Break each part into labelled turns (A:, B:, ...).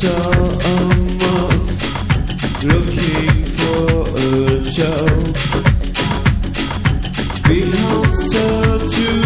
A: So a monk looking for a job. To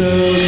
A: so